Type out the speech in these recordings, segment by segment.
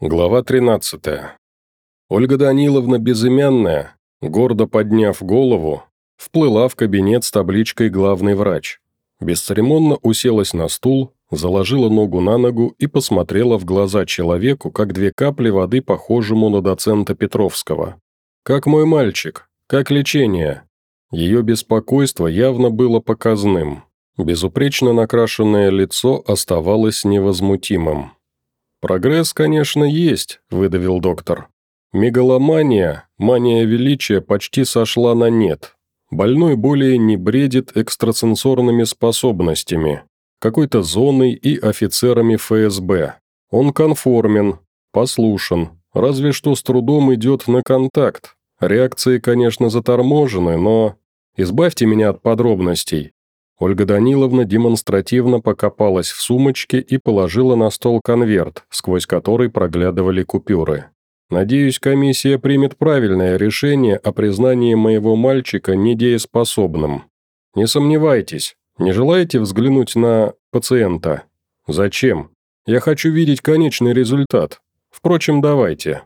Глава 13. Ольга Даниловна Безымянная, гордо подняв голову, вплыла в кабинет с табличкой «Главный врач». Бесцеремонно уселась на стул, заложила ногу на ногу и посмотрела в глаза человеку, как две капли воды, похожему на доцента Петровского. «Как мой мальчик? Как лечение?» Ее беспокойство явно было показным. Безупречно накрашенное лицо оставалось невозмутимым. «Прогресс, конечно, есть», – выдавил доктор. «Мегаломания, мания величия почти сошла на нет. Больной более не бредит экстрасенсорными способностями, какой-то зоной и офицерами ФСБ. Он конформен, послушен, разве что с трудом идет на контакт. Реакции, конечно, заторможены, но... Избавьте меня от подробностей. Ольга Даниловна демонстративно покопалась в сумочке и положила на стол конверт, сквозь который проглядывали купюры. «Надеюсь, комиссия примет правильное решение о признании моего мальчика недееспособным. Не сомневайтесь, не желаете взглянуть на пациента? Зачем? Я хочу видеть конечный результат. Впрочем, давайте».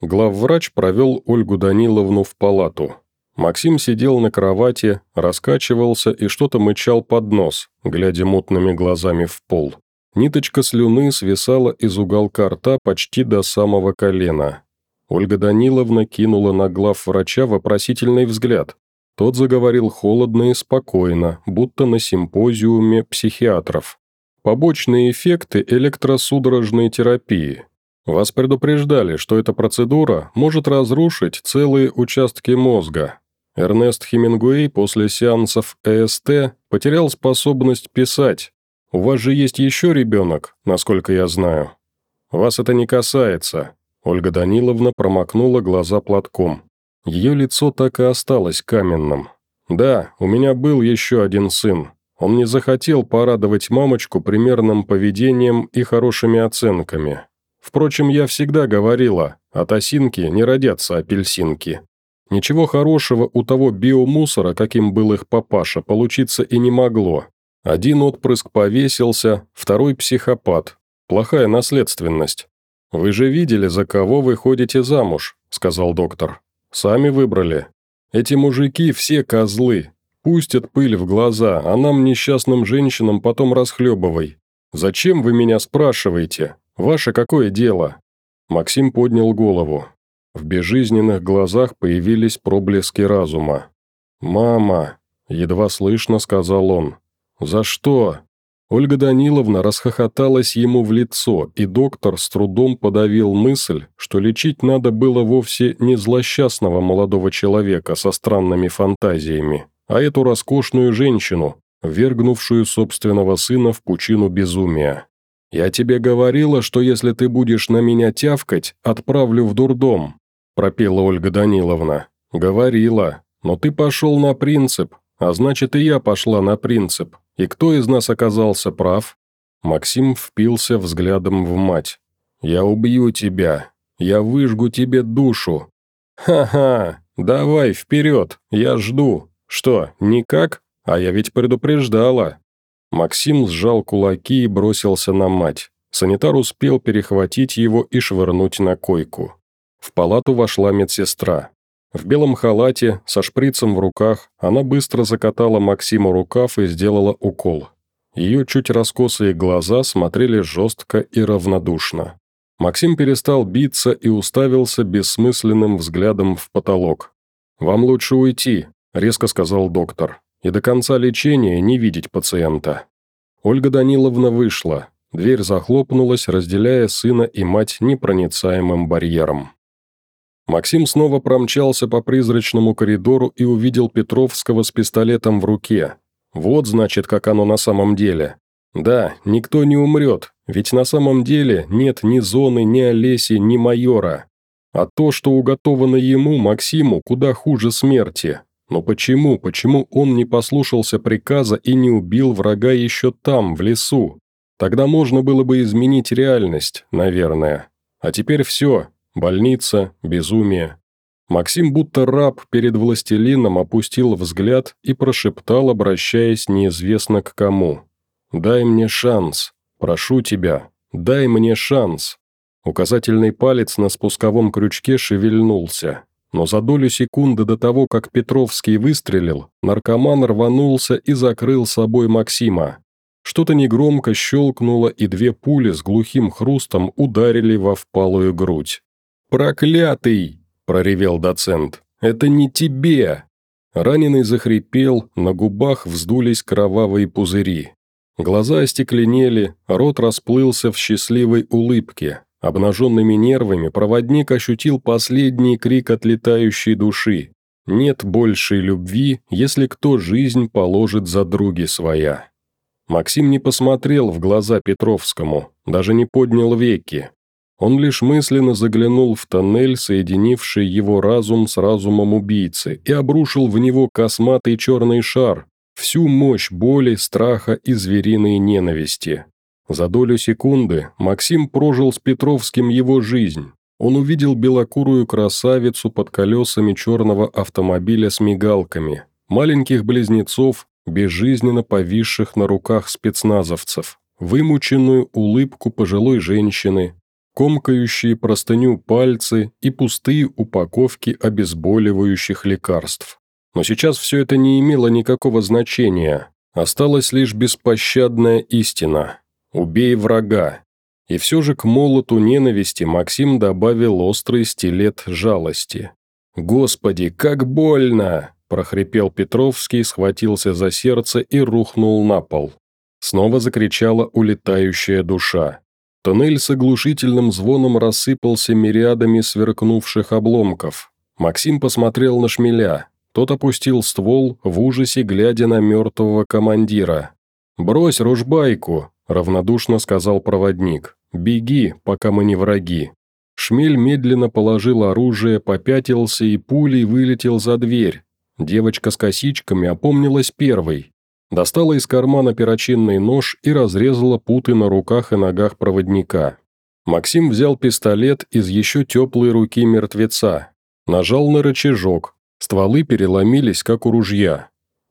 Главврач провел Ольгу Даниловну в палату. Максим сидел на кровати, раскачивался и что-то мычал под нос, глядя мутными глазами в пол. Ниточка слюны свисала из уголка рта почти до самого колена. Ольга Даниловна кинула на глав врача вопросительный взгляд. Тот заговорил холодно и спокойно, будто на симпозиуме психиатров. Побочные эффекты электросудорожной терапии. Вас предупреждали, что эта процедура может разрушить целые участки мозга, Эрнест Хемингуэй после сеансов ЭСТ потерял способность писать. У вас же есть еще ребенок, насколько я знаю. Вас это не касается. Ольга Даниловна промокнула глаза платком. Ее лицо так и осталось каменным. Да, у меня был еще один сын. Он не захотел порадовать мамочку примерным поведением и хорошими оценками. Впрочем, я всегда говорила, от осинки не родятся апельсинки. Ничего хорошего у того биомусора, каким был их папаша, получиться и не могло. Один отпрыск повесился, второй психопат. Плохая наследственность. «Вы же видели, за кого вы ходите замуж», – сказал доктор. «Сами выбрали. Эти мужики все козлы. Пустят пыль в глаза, а нам, несчастным женщинам, потом расхлебывай. Зачем вы меня спрашиваете? Ваше какое дело?» Максим поднял голову. В безжизненных глазах появились проблески разума. «Мама!» – едва слышно сказал он. «За что?» Ольга Даниловна расхохоталась ему в лицо, и доктор с трудом подавил мысль, что лечить надо было вовсе не злосчастного молодого человека со странными фантазиями, а эту роскошную женщину, вергнувшую собственного сына в пучину безумия. «Я тебе говорила, что если ты будешь на меня тявкать, отправлю в дурдом пропела Ольга Даниловна. «Говорила. Но ты пошел на принцип, а значит и я пошла на принцип. И кто из нас оказался прав?» Максим впился взглядом в мать. «Я убью тебя. Я выжгу тебе душу». «Ха-ха! Давай, вперед! Я жду. Что, никак? А я ведь предупреждала». Максим сжал кулаки и бросился на мать. Санитар успел перехватить его и швырнуть на койку. В палату вошла медсестра. В белом халате, со шприцем в руках, она быстро закатала Максиму рукав и сделала укол. Ее чуть раскосые глаза смотрели жестко и равнодушно. Максим перестал биться и уставился бессмысленным взглядом в потолок. «Вам лучше уйти», – резко сказал доктор, – «и до конца лечения не видеть пациента». Ольга Даниловна вышла. Дверь захлопнулась, разделяя сына и мать непроницаемым барьером. Максим снова промчался по призрачному коридору и увидел Петровского с пистолетом в руке. Вот, значит, как оно на самом деле. Да, никто не умрет, ведь на самом деле нет ни Зоны, ни Олеси, ни майора. А то, что уготовано ему, Максиму, куда хуже смерти. Но почему, почему он не послушался приказа и не убил врага еще там, в лесу? Тогда можно было бы изменить реальность, наверное. А теперь все, Больница, безумие. Максим будто раб перед властелином опустил взгляд и прошептал, обращаясь неизвестно к кому. «Дай мне шанс. Прошу тебя, дай мне шанс». Указательный палец на спусковом крючке шевельнулся. Но за долю секунды до того, как Петровский выстрелил, наркоман рванулся и закрыл собой Максима. Что-то негромко щелкнуло, и две пули с глухим хрустом ударили во впалую грудь. «Проклятый!» – проревел доцент. «Это не тебе!» Раненый захрипел, на губах вздулись кровавые пузыри. Глаза остекленели, рот расплылся в счастливой улыбке. Обнаженными нервами проводник ощутил последний крик отлетающей души. «Нет большей любви, если кто жизнь положит за други своя». Максим не посмотрел в глаза Петровскому, даже не поднял веки. Он лишь мысленно заглянул в тоннель, соединивший его разум с разумом убийцы, и обрушил в него косматый черный шар, всю мощь боли, страха и звериной ненависти. За долю секунды Максим прожил с Петровским его жизнь. Он увидел белокурую красавицу под колесами черного автомобиля с мигалками, маленьких близнецов, безжизненно повисших на руках спецназовцев, вымученную улыбку пожилой женщины, комкающие простыню пальцы и пустые упаковки обезболивающих лекарств. Но сейчас все это не имело никакого значения, осталась лишь беспощадная истина. «Убей врага». И все же к молоту ненависти Максим добавил острый стилет жалости. «Господи, как больно!» – прохрипел Петровский, схватился за сердце и рухнул на пол. Снова закричала улетающая душа. Тоннель с оглушительным звоном рассыпался мириадами сверкнувших обломков. Максим посмотрел на шмеля. Тот опустил ствол, в ужасе глядя на мертвого командира. «Брось ружбайку!» – равнодушно сказал проводник. «Беги, пока мы не враги». Шмель медленно положил оружие, попятился и пулей вылетел за дверь. Девочка с косичками опомнилась первой. Достала из кармана перочинный нож и разрезала путы на руках и ногах проводника. Максим взял пистолет из еще теплой руки мертвеца. Нажал на рычажок. Стволы переломились, как у ружья.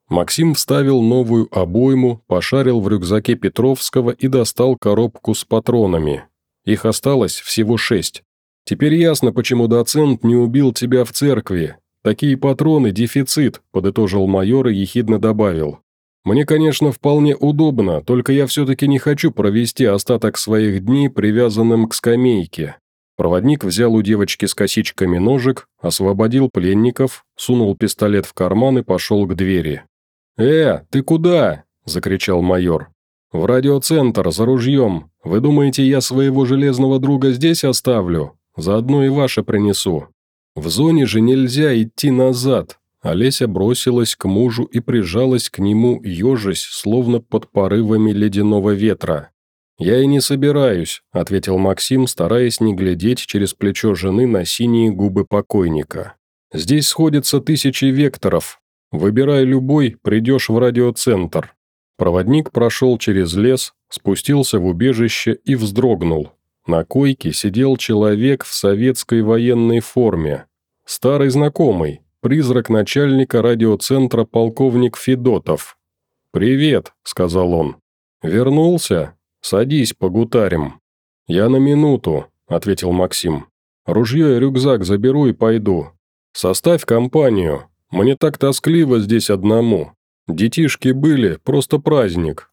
Максим вставил новую обойму, пошарил в рюкзаке Петровского и достал коробку с патронами. Их осталось всего шесть. «Теперь ясно, почему доцент не убил тебя в церкви. Такие патроны – дефицит», – подытожил майор и ехидно добавил. Мне, конечно, вполне удобно, только я все-таки не хочу провести остаток своих дней привязанным к скамейке». Проводник взял у девочки с косичками ножик, освободил пленников, сунул пистолет в карман и пошел к двери. «Э, ты куда?» – закричал майор. «В радиоцентр, за ружьем. Вы думаете, я своего железного друга здесь оставлю? Заодно и ваше принесу. В зоне же нельзя идти назад. Олеся бросилась к мужу и прижалась к нему, ежась, словно под порывами ледяного ветра. «Я и не собираюсь», – ответил Максим, стараясь не глядеть через плечо жены на синие губы покойника. «Здесь сходятся тысячи векторов. Выбирай любой, придешь в радиоцентр». Проводник прошел через лес, спустился в убежище и вздрогнул. На койке сидел человек в советской военной форме. Старый знакомый, призрак начальника радиоцентра полковник Федотов. «Привет», — сказал он. «Вернулся? Садись, погутарим». «Я на минуту», — ответил Максим. «Ружье и рюкзак заберу и пойду. Составь компанию. Мне так тоскливо здесь одному. Детишки были, просто праздник.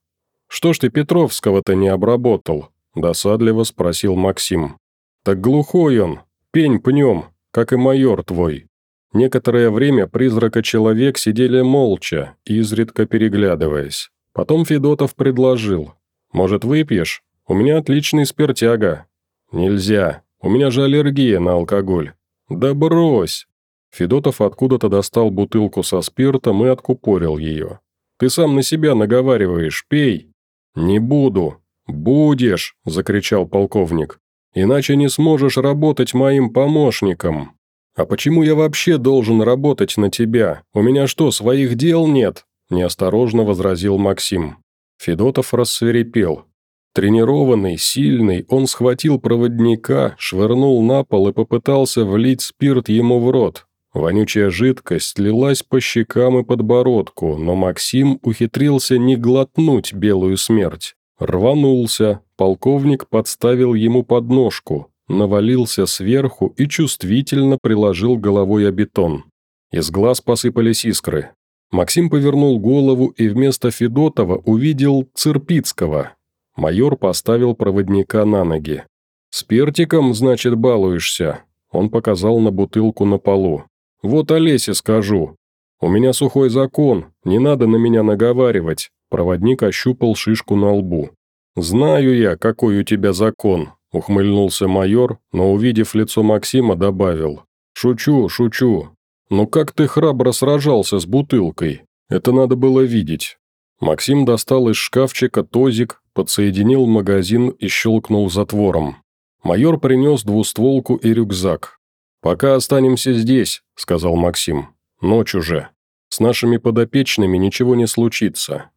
Что ж ты Петровского-то не обработал?» – досадливо спросил Максим. «Так глухой он, пень пнем, как и майор твой». Некоторое время призрака-человек сидели молча, изредка переглядываясь. Потом Федотов предложил. «Может, выпьешь? У меня отличный спиртяга». «Нельзя. У меня же аллергия на алкоголь». «Да брось!» Федотов откуда-то достал бутылку со спиртом и откупорил ее. «Ты сам на себя наговариваешь, пей». «Не буду». «Будешь!» – закричал полковник. «Иначе не сможешь работать моим помощником». «А почему я вообще должен работать на тебя? У меня что, своих дел нет?» – неосторожно возразил Максим. Федотов рассверепел. Тренированный, сильный, он схватил проводника, швырнул на пол и попытался влить спирт ему в рот. Вонючая жидкость лилась по щекам и подбородку, но Максим ухитрился не глотнуть белую смерть. Рванулся, полковник подставил ему подножку, навалился сверху и чувствительно приложил головой о бетон. Из глаз посыпались искры. Максим повернул голову и вместо Федотова увидел Цирпицкого. Майор поставил проводника на ноги. «С пертиком, значит, балуешься?» Он показал на бутылку на полу. «Вот Олесе скажу. У меня сухой закон, не надо на меня наговаривать». Проводник ощупал шишку на лбу. «Знаю я, какой у тебя закон», – ухмыльнулся майор, но, увидев лицо Максима, добавил. «Шучу, шучу. Но как ты храбро сражался с бутылкой? Это надо было видеть». Максим достал из шкафчика тозик, подсоединил магазин и щелкнул затвором. Майор принес двустволку и рюкзак. «Пока останемся здесь», – сказал Максим. «Ночь уже. С нашими подопечными ничего не случится.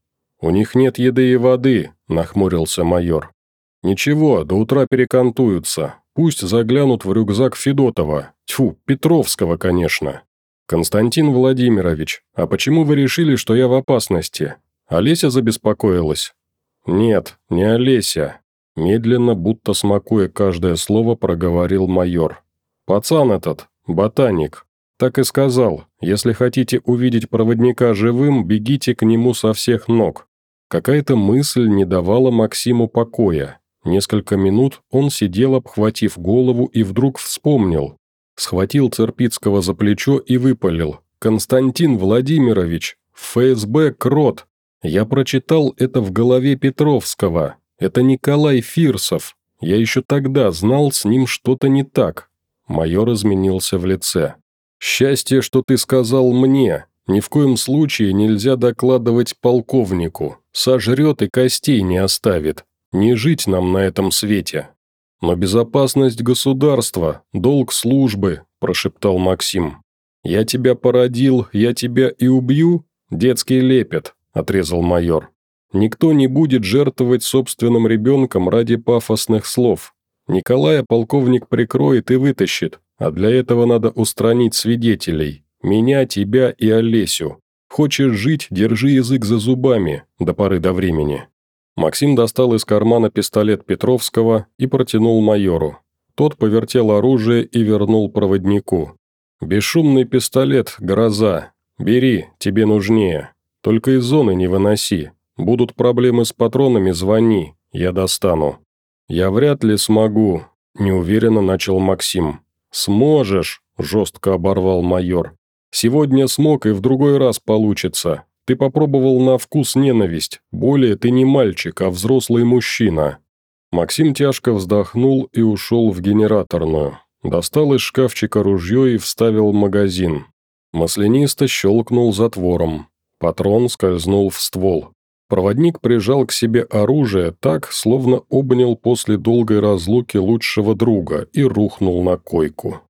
«У них нет еды и воды», – нахмурился майор. «Ничего, до утра перекантуются. Пусть заглянут в рюкзак Федотова. Тьфу, Петровского, конечно. Константин Владимирович, а почему вы решили, что я в опасности? Олеся забеспокоилась?» «Нет, не Олеся», – медленно, будто смакуя каждое слово, проговорил майор. «Пацан этот, ботаник, так и сказал, если хотите увидеть проводника живым, бегите к нему со всех ног. Какая-то мысль не давала Максиму покоя. Несколько минут он сидел, обхватив голову, и вдруг вспомнил. Схватил Церпицкого за плечо и выпалил. «Константин Владимирович, ФСБ Крот. Я прочитал это в голове Петровского. Это Николай Фирсов. Я еще тогда знал, с ним что-то не так». Майор изменился в лице. «Счастье, что ты сказал мне. Ни в коем случае нельзя докладывать полковнику сожрет и костей не оставит. Не жить нам на этом свете. Но безопасность государства, долг службы, прошептал Максим. Я тебя породил, я тебя и убью? Детский лепет, отрезал майор. Никто не будет жертвовать собственным ребенком ради пафосных слов. Николая полковник прикроет и вытащит, а для этого надо устранить свидетелей. Меня, тебя и Олесю. Хочешь жить, держи язык за зубами, до поры до времени». Максим достал из кармана пистолет Петровского и протянул майору. Тот повертел оружие и вернул проводнику. «Бесшумный пистолет, гроза. Бери, тебе нужнее. Только из зоны не выноси. Будут проблемы с патронами, звони, я достану». «Я вряд ли смогу», – неуверенно начал Максим. «Сможешь», – жестко оборвал майор. Сегодня смог и в другой раз получится. Ты попробовал на вкус ненависть. Более ты не мальчик, а взрослый мужчина». Максим тяжко вздохнул и ушел в генераторную. Достал из шкафчика ружье и вставил магазин. Маслянисто щелкнул затвором. Патрон скользнул в ствол. Проводник прижал к себе оружие так, словно обнял после долгой разлуки лучшего друга и рухнул на койку.